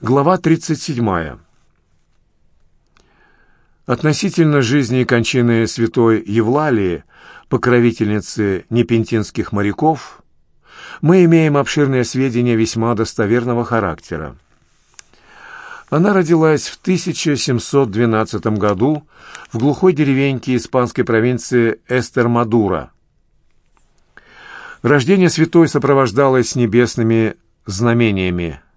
Глава 37. Относительно жизни и кончины святой Евлалии, покровительницы непентинских моряков, мы имеем обширные сведения весьма достоверного характера. Она родилась в 1712 году в глухой деревеньке испанской провинции Эстермадура. Рождение святой сопровождалось небесными знамениями –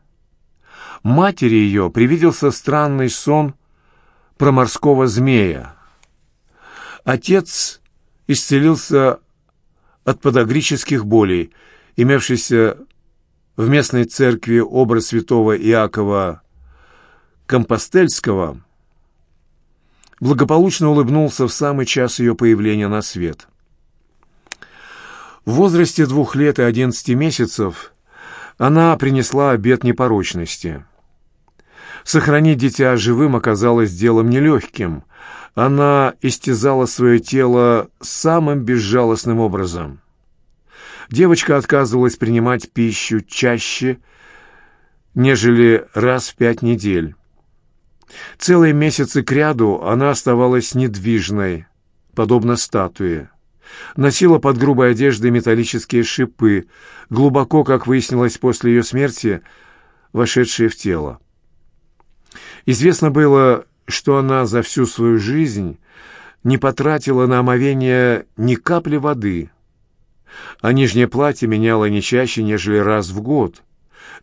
матери ее привиделся странный сон про морского змея. Отец исцелился от подогрических болей, имевшийся в местной церкви образ святого Иакова Компостельского, благополучно улыбнулся в самый час ее появления на свет. В возрасте двух лет и одиннадцати месяцев она принесла обет непорочности. Сохранить дитя живым оказалось делом нелегким. Она истязала свое тело самым безжалостным образом. Девочка отказывалась принимать пищу чаще, нежели раз в пять недель. Целые месяцы кряду она оставалась недвижной, подобно статуе. Носила под грубой одеждой металлические шипы, глубоко, как выяснилось после ее смерти, вошедшие в тело. Известно было, что она за всю свою жизнь не потратила на омовение ни капли воды, а нижнее платье меняла не чаще, нежели раз в год,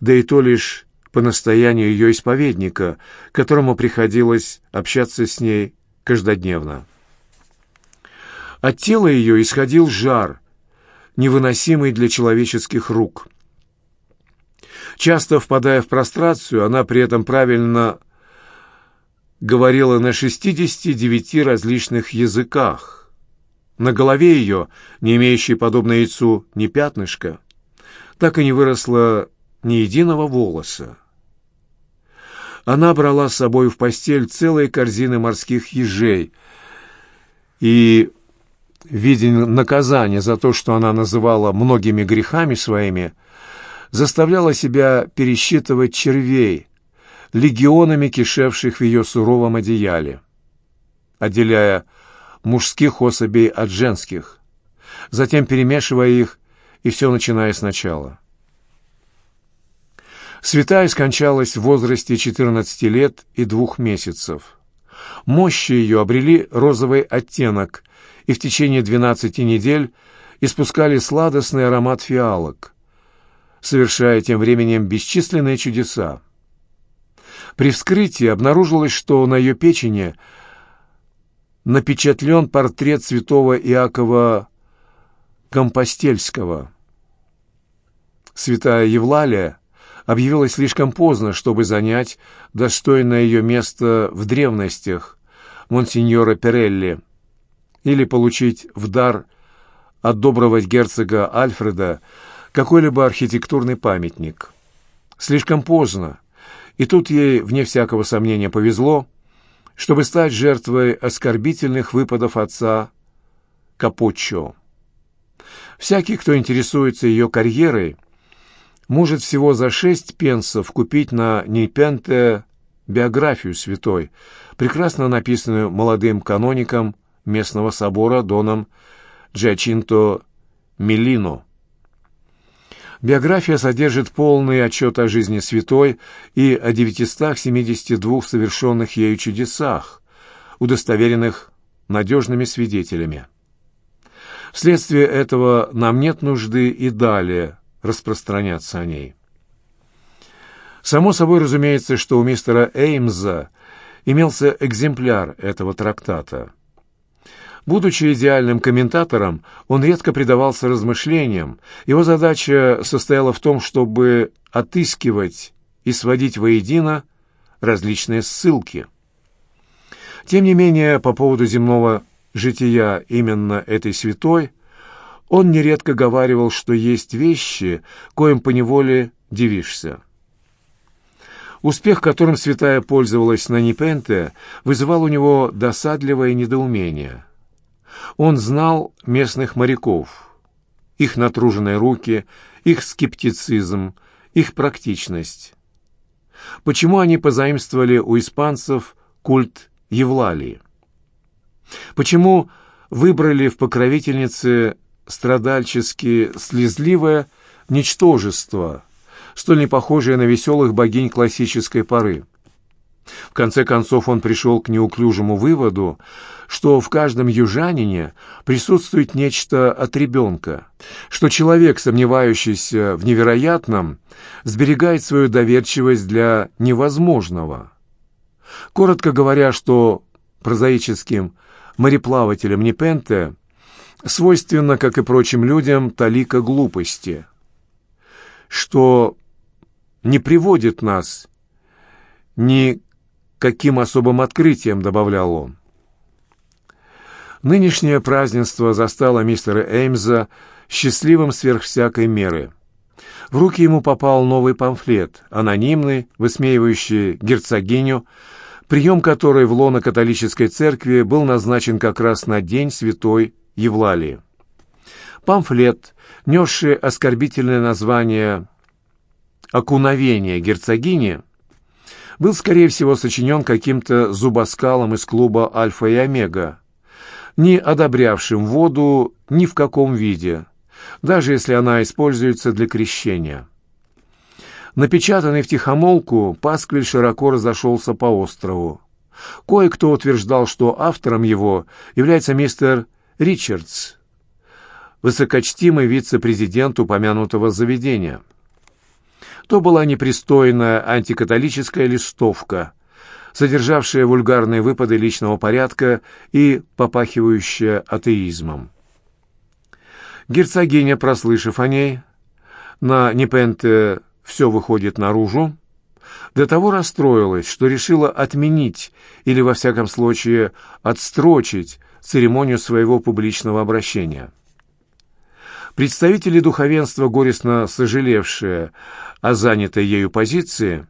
да и то лишь по настоянию ее исповедника, которому приходилось общаться с ней каждодневно. От тела ее исходил жар, невыносимый для человеческих рук. Часто впадая в прострацию, она при этом правильно говорила на 69 различных языках. На голове ее, не имеющей подобно яйцу ни пятнышка, так и не выросло ни единого волоса. Она брала с собой в постель целые корзины морских ежей и, видя наказание за то, что она называла многими грехами своими, заставляла себя пересчитывать червей, легионами кишевших в ее суровом одеяле, отделяя мужских особей от женских, затем перемешивая их и все начиная сначала. Святая скончалась в возрасте 14 лет и двух месяцев. Мощи ее обрели розовый оттенок и в течение 12 недель испускали сладостный аромат фиалок, совершая тем временем бесчисленные чудеса. При вскрытии обнаружилось, что на ее печени напечатлен портрет святого Иакова Компостельского. Святая Евлалия объявилась слишком поздно, чтобы занять достойное ее место в древностях монсеньора Перелли или получить в дар от доброго герцога Альфреда какой-либо архитектурный памятник. Слишком поздно, и тут ей, вне всякого сомнения, повезло, чтобы стать жертвой оскорбительных выпадов отца Капуччо. Всякий, кто интересуется ее карьерой, может всего за шесть пенсов купить на Нейпенте биографию святой, прекрасно написанную молодым каноником местного собора Доном Джачинто Мелино. Биография содержит полный отчет о жизни святой и о 972 совершенных ею чудесах, удостоверенных надежными свидетелями. Вследствие этого нам нет нужды и далее распространяться о ней. Само собой разумеется, что у мистера Эймза имелся экземпляр этого трактата – Будучи идеальным комментатором, он редко предавался размышлениям. Его задача состояла в том, чтобы отыскивать и сводить воедино различные ссылки. Тем не менее, по поводу земного жития именно этой святой, он нередко говаривал, что есть вещи, коим поневоле дивишься. Успех, которым святая пользовалась на Непенте, вызывал у него досадливое недоумение – он знал местных моряков, их натруженные руки, их скептицизм, их практичность. почему они позаимствовали у испанцев культ Евлалии. Почему выбрали в покровительнице страдальчески слезливое ничтожество, столь не похожее на веселых богинь классической поры. В конце концов он пришел к неуклюжему выводу, что в каждом южанине присутствует нечто от ребенка, что человек, сомневающийся в невероятном, сберегает свою доверчивость для невозможного. Коротко говоря, что прозаическим мореплавателям Непенте свойственно, как и прочим людям, талика глупости, что не приводит нас ни каким особым открытием, добавлял он. Нынешнее празднество застало мистера Эймза счастливым сверх всякой меры. В руки ему попал новый памфлет, анонимный, высмеивающий герцогиню, прием которой в лоно католической церкви был назначен как раз на День Святой Евлалии. Памфлет, несший оскорбительное название «Окуновение герцогини», был, скорее всего, сочинен каким-то зубоскалом из клуба «Альфа и Омега», не одобрявшим воду ни в каком виде, даже если она используется для крещения. Напечатанный в тихомолку, пасквиль широко разошелся по острову. Кое-кто утверждал, что автором его является мистер Ричардс, высокочтимый вице-президент упомянутого заведения – то была непристойная антикатолическая листовка, содержавшая вульгарные выпады личного порядка и попахивающая атеизмом. Герцогиня, прослышав о ней, на Непенте все выходит наружу, до того расстроилась, что решила отменить или, во всяком случае, отстрочить церемонию своего публичного обращения. Представители духовенства, горестно сожалевшие о занятой ею позиции,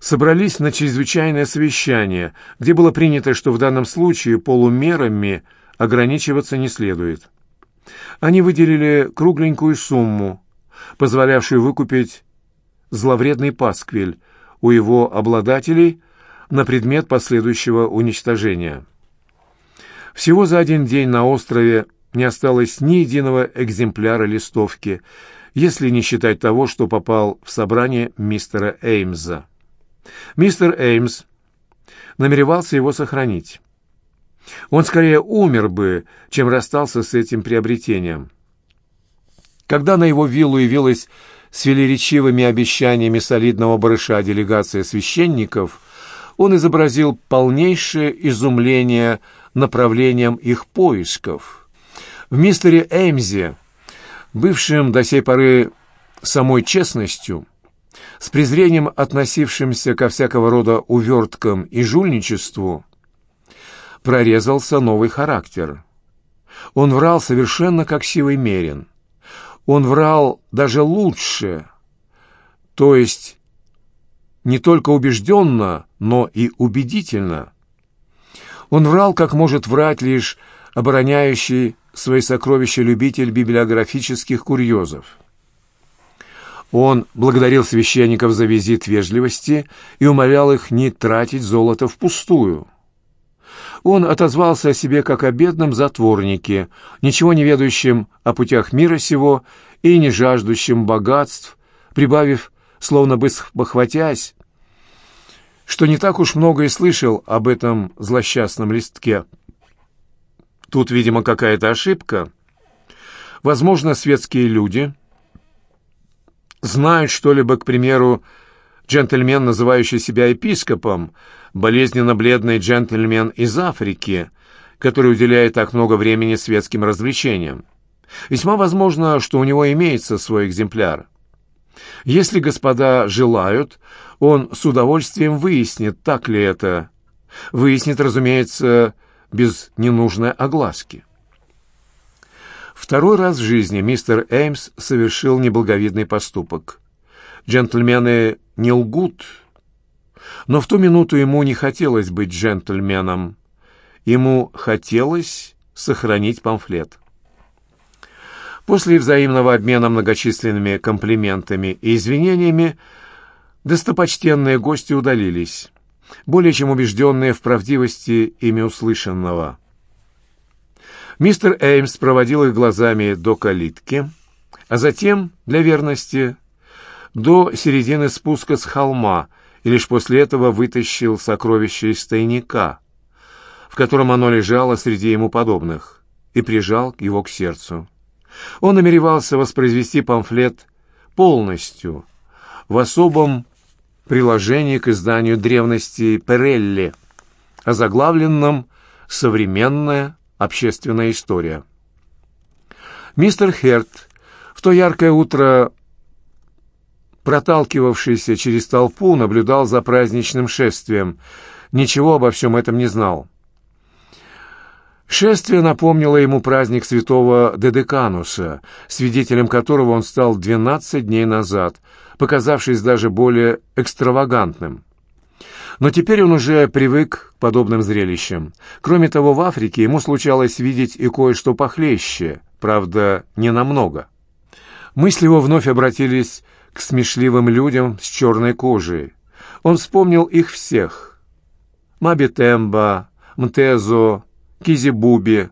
собрались на чрезвычайное совещание, где было принято, что в данном случае полумерами ограничиваться не следует. Они выделили кругленькую сумму, позволявшую выкупить зловредный пасквиль у его обладателей на предмет последующего уничтожения. Всего за один день на острове не осталось ни единого экземпляра листовки, если не считать того, что попал в собрание мистера Эймза. Мистер Эймс намеревался его сохранить. Он скорее умер бы, чем расстался с этим приобретением. Когда на его виллу явилась с велеречивыми обещаниями солидного барыша делегация священников, он изобразил полнейшее изумление направлением их поисков. В мистере Эймзе бывшим до сей поры самой честностью, с презрением относившимся ко всякого рода уверткам и жульничеству, прорезался новый характер. Он врал совершенно как сивый мерин. Он врал даже лучше, то есть не только убежденно, но и убедительно. Он врал, как может врать лишь обороняющий свои сокровища любитель библиографических курьезов. Он благодарил священников за визит вежливости и умолял их не тратить золото впустую. Он отозвался о себе как о бедном затворнике, ничего не ведающем о путях мира сего и не жаждущем богатств, прибавив, словно бы похватясь, что не так уж много и слышал об этом злосчастном листке. Тут, видимо, какая-то ошибка. Возможно, светские люди знают что-либо, к примеру, джентльмен, называющий себя епископом, болезненно бледный джентльмен из Африки, который уделяет так много времени светским развлечениям. Весьма возможно, что у него имеется свой экземпляр. Если господа желают, он с удовольствием выяснит, так ли это. Выяснит, разумеется, без ненужной огласки. Второй раз в жизни мистер Эймс совершил неблаговидный поступок. Джентльмены не лгут, но в ту минуту ему не хотелось быть джентльменом. Ему хотелось сохранить памфлет. После взаимного обмена многочисленными комплиментами и извинениями Достопочтенные гости удалились, более чем убежденные в правдивости ими услышанного. Мистер Эймс проводил их глазами до калитки, а затем, для верности, до середины спуска с холма, и лишь после этого вытащил сокровище из тайника, в котором оно лежало среди ему подобных, и прижал его к сердцу. Он намеревался воспроизвести памфлет полностью, в особом приложении к изданию древности Перелли, озаглавленном «Современная общественная история». Мистер Херт в то яркое утро проталкивавшийся через толпу, наблюдал за праздничным шествием. Ничего обо всем этом не знал. Шествие напомнило ему праздник святого Дедекануса, свидетелем которого он стал 12 дней назад, показавшись даже более экстравагантным. Но теперь он уже привык к подобным зрелищам. Кроме того, в Африке ему случалось видеть и кое-что похлеще, правда, не намного. Мысли его вновь обратились к смешливым людям с черной кожей. Он вспомнил их всех. Мабитемба, Мтезо, Кизибуби.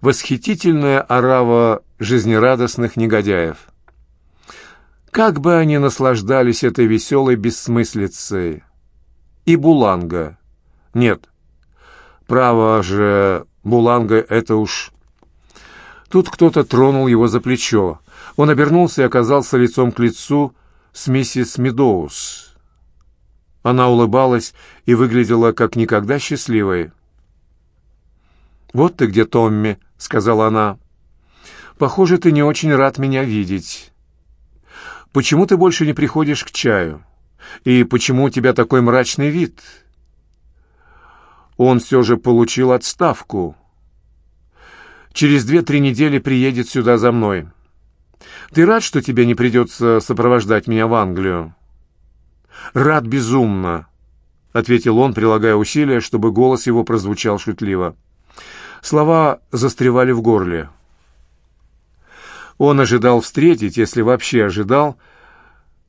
Восхитительная орава жизнерадостных негодяев. Как бы они наслаждались этой веселой бессмыслицей. И Буланга. Нет, право же, Буланга — это уж... Тут кто-то тронул его за плечо. Он обернулся и оказался лицом к лицу с миссис Медоуз. Она улыбалась и выглядела как никогда счастливой. «Вот ты где, Томми», — сказала она. «Похоже, ты не очень рад меня видеть. Почему ты больше не приходишь к чаю? И почему у тебя такой мрачный вид?» Он все же получил отставку. Через две-три недели приедет сюда за мной. Ты рад, что тебе не придется сопровождать меня в Англию?» «Рад безумно», — ответил он, прилагая усилия, чтобы голос его прозвучал шутливо. Слова застревали в горле. Он ожидал встретить, если вообще ожидал,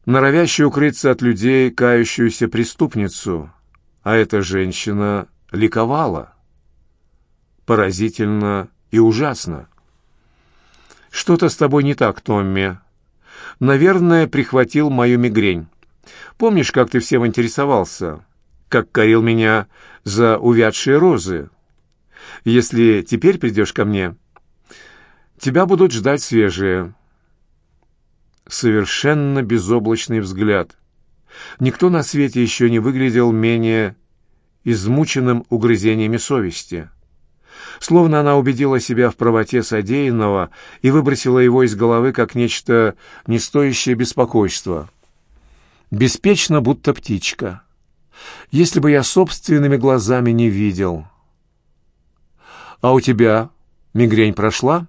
норовящую укрыться от людей кающуюся преступницу, а эта женщина ликовала. Поразительно и ужасно. «Что-то с тобой не так, Томми. Наверное, прихватил мою мигрень. Помнишь, как ты всем интересовался? Как корил меня за увядшие розы? Если теперь придешь ко мне, тебя будут ждать свежие». Совершенно безоблачный взгляд. Никто на свете еще не выглядел менее измученным угрызениями совести словно она убедила себя в правоте содеянного и выбросила его из головы как нечто не стоящее беспокойства. Беспечно, будто птичка. Если бы я собственными глазами не видел. «А у тебя мигрень прошла?»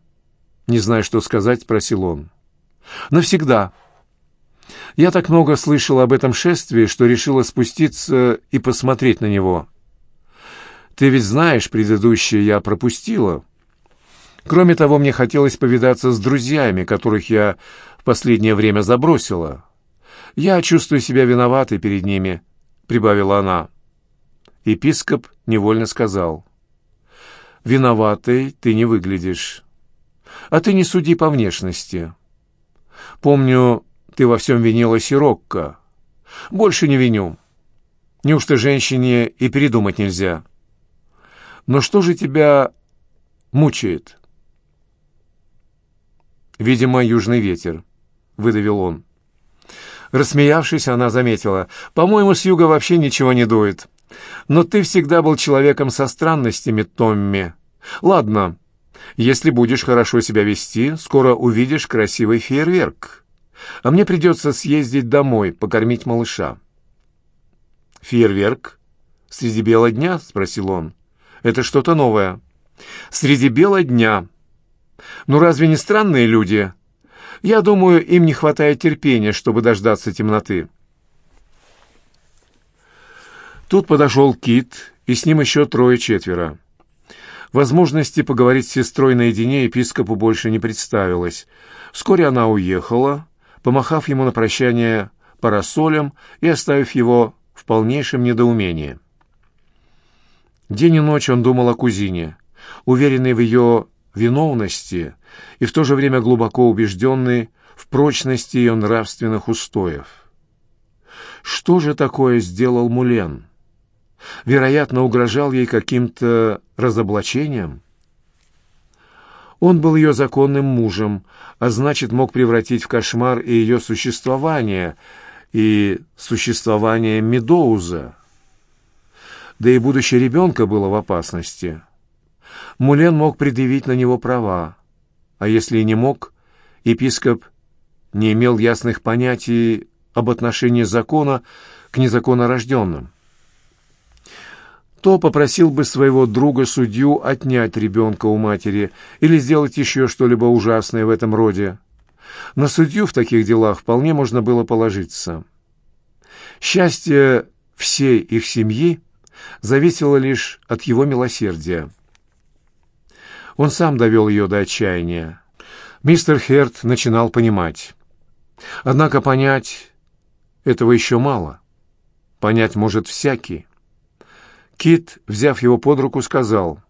Не зная, что сказать, спросил он. «Навсегда». Я так много слышал об этом шествии, что решила спуститься и посмотреть на него. Ты ведь знаешь, предыдущее я пропустила. Кроме того, мне хотелось повидаться с друзьями, которых я в последнее время забросила. Я чувствую себя виноватой перед ними, — прибавила она. Епископ невольно сказал. «Виноватой ты не выглядишь. А ты не суди по внешности. Помню, ты во всем винила Сирокко. Больше не виню. Неужто женщине и передумать нельзя?» Но что же тебя мучает? Видимо, южный ветер, выдавил он. Рассмеявшись, она заметила. «По-моему, с юга вообще ничего не дует. Но ты всегда был человеком со странностями, Томми. Ладно, если будешь хорошо себя вести, скоро увидишь красивый фейерверк. А мне придется съездить домой, покормить малыша». «Фейерверк? Среди бела дня?» — спросил он. Это что-то новое. Среди бела дня. Ну разве не странные люди? Я думаю, им не хватает терпения, чтобы дождаться темноты. Тут подошел Кит, и с ним еще трое-четверо. Возможности поговорить с сестрой наедине епископу больше не представилось. Вскоре она уехала, помахав ему на прощание парасолем и оставив его в полнейшем недоумении. День и ночь он думал о кузине, уверенный в ее виновности и в то же время глубоко убежденный в прочности ее нравственных устоев. Что же такое сделал Мулен? Вероятно, угрожал ей каким-то разоблачением? Он был ее законным мужем, а значит, мог превратить в кошмар и ее существование, и существование Медоуза. Да и будущее ребенка было в опасности. Мулен мог предъявить на него права, а если и не мог, епископ не имел ясных понятий об отношении закона к незаконнорожденным то попросил бы своего друга-судью отнять ребенка у матери или сделать еще что-либо ужасное в этом роде. На судью в таких делах вполне можно было положиться. Счастье всей их семьи зависело лишь от его милосердия. Он сам довел ее до отчаяния. Мистер Херт начинал понимать. Однако понять этого еще мало. Понять может всякий. Кит, взяв его под руку, сказал,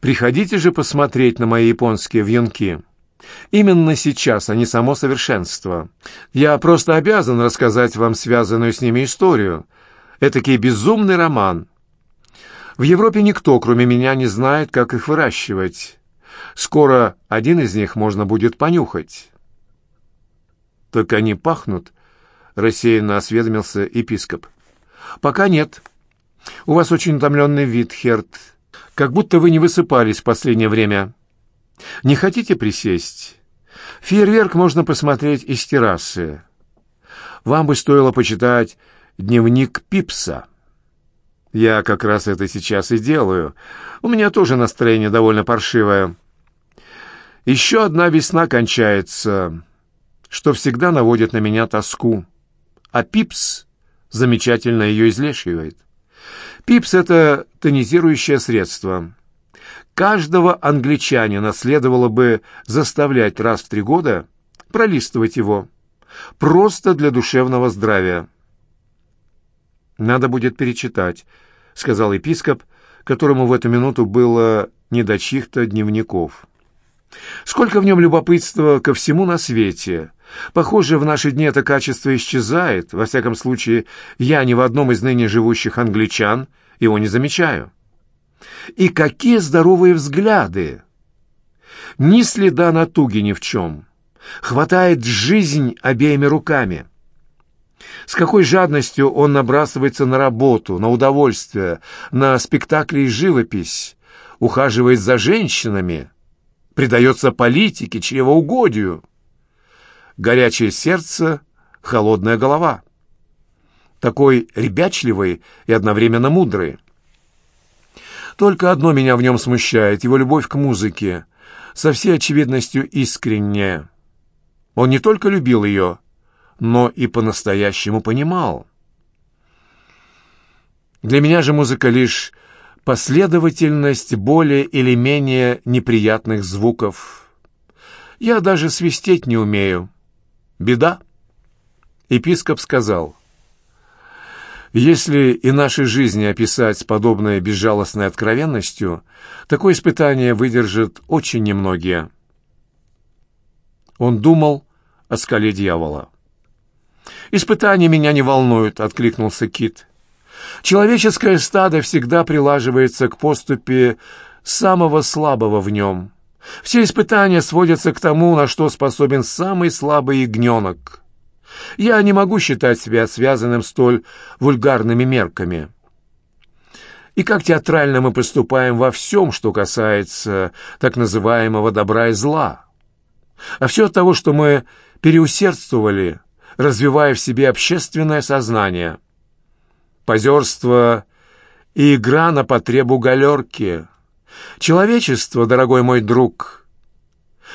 «Приходите же посмотреть на мои японские вьюнки. Именно сейчас они само совершенство. Я просто обязан рассказать вам связанную с ними историю. Этакий безумный роман. В Европе никто, кроме меня, не знает, как их выращивать. Скоро один из них можно будет понюхать». «Так они пахнут?» — рассеянно осведомился епископ. «Пока нет». «У вас очень утомленный вид, Херт. Как будто вы не высыпались в последнее время. Не хотите присесть? Фейерверк можно посмотреть из террасы. Вам бы стоило почитать дневник Пипса. Я как раз это сейчас и делаю. У меня тоже настроение довольно паршивое. Еще одна весна кончается, что всегда наводит на меня тоску. А Пипс замечательно ее излечивает. Пипс — это тонизирующее средство. Каждого англичанина следовало бы заставлять раз в три года пролистывать его. Просто для душевного здравия. «Надо будет перечитать», — сказал епископ, которому в эту минуту было не до чьих-то дневников. «Сколько в нем любопытства ко всему на свете!» Похоже, в наши дни это качество исчезает. Во всяком случае, я ни в одном из ныне живущих англичан его не замечаю. И какие здоровые взгляды! Ни следа натуги ни в чем. Хватает жизнь обеими руками. С какой жадностью он набрасывается на работу, на удовольствие, на спектакли и живопись, ухаживает за женщинами, предается политике, чревоугодию горячее сердце, холодная голова. Такой ребячливый и одновременно мудрый. Только одно меня в нем смущает — его любовь к музыке, со всей очевидностью искренняя. Он не только любил ее, но и по-настоящему понимал. Для меня же музыка лишь последовательность более или менее неприятных звуков. Я даже свистеть не умею. Беда. Епископ сказал, «Если и наши жизни описать с подобной безжалостной откровенностью, такое испытание выдержат очень немногие». Он думал о скале дьявола. «Испытания меня не волнуют», — откликнулся Кит. «Человеческое стадо всегда прилаживается к поступе самого слабого в нем». Все испытания сводятся к тому, на что способен самый слабый ягненок. Я не могу считать себя связанным столь вульгарными мерками. И как театрально мы поступаем во всем, что касается так называемого добра и зла. А все от того, что мы переусердствовали, развивая в себе общественное сознание. Позерство и игра на потребу галерки — Человечество, дорогой мой друг,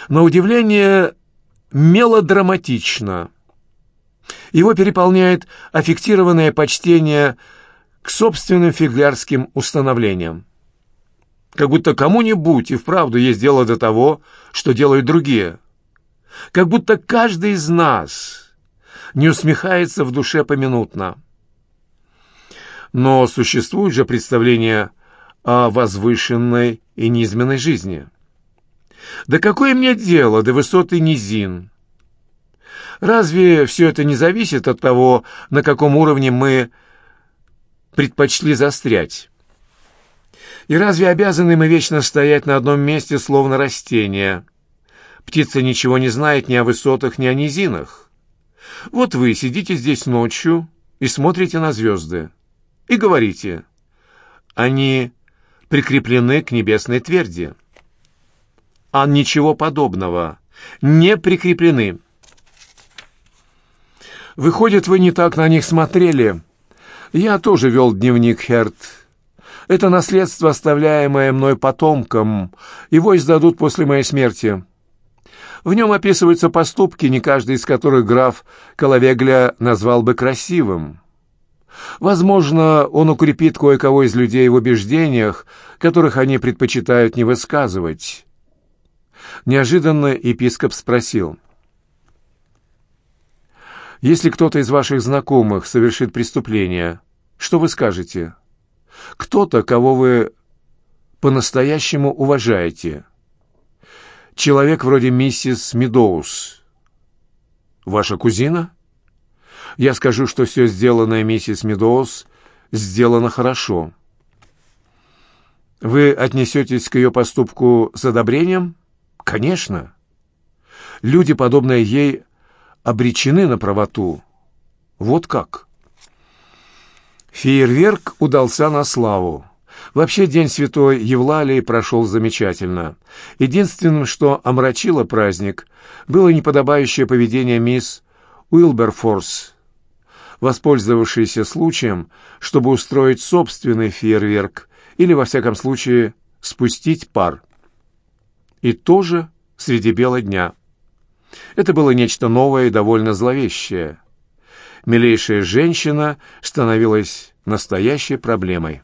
на удивление мелодраматично. Его переполняет аффектированное почтение к собственным фиглярским установлениям. Как будто кому-нибудь и вправду есть дело до того, что делают другие. Как будто каждый из нас не усмехается в душе поминутно. Но существует же представление о возвышенной и низменной жизни. Да какое мне дело до высоты низин? Разве все это не зависит от того, на каком уровне мы предпочли застрять? И разве обязаны мы вечно стоять на одном месте, словно растения? Птица ничего не знает ни о высотах, ни о низинах. Вот вы сидите здесь ночью и смотрите на звезды. И говорите, они прикреплены к небесной тверди. А ничего подобного. Не прикреплены. Выходит, вы не так на них смотрели. Я тоже вел дневник, Херт. Это наследство, оставляемое мной потомкам. Его издадут после моей смерти. В нем описываются поступки, не каждый из которых граф Коловегля назвал бы красивым. Возможно, он укрепит кое-кого из людей в убеждениях, которых они предпочитают не высказывать. Неожиданно епископ спросил. «Если кто-то из ваших знакомых совершит преступление, что вы скажете? Кто-то, кого вы по-настоящему уважаете? Человек вроде миссис Медоуз. Ваша кузина?» Я скажу, что все сделанное миссис Медоуз сделано хорошо. Вы отнесетесь к ее поступку с одобрением? Конечно. Люди, подобные ей, обречены на правоту. Вот как. Фейерверк удался на славу. Вообще день святой Евлалии прошел замечательно. Единственным, что омрачило праздник, было неподобающее поведение мисс Уилберфорс, воспользовавшийся случаем, чтобы устроить собственный фейерверк или, во всяком случае, спустить пар. И тоже среди бела дня. Это было нечто новое и довольно зловещее. Милейшая женщина становилась настоящей проблемой.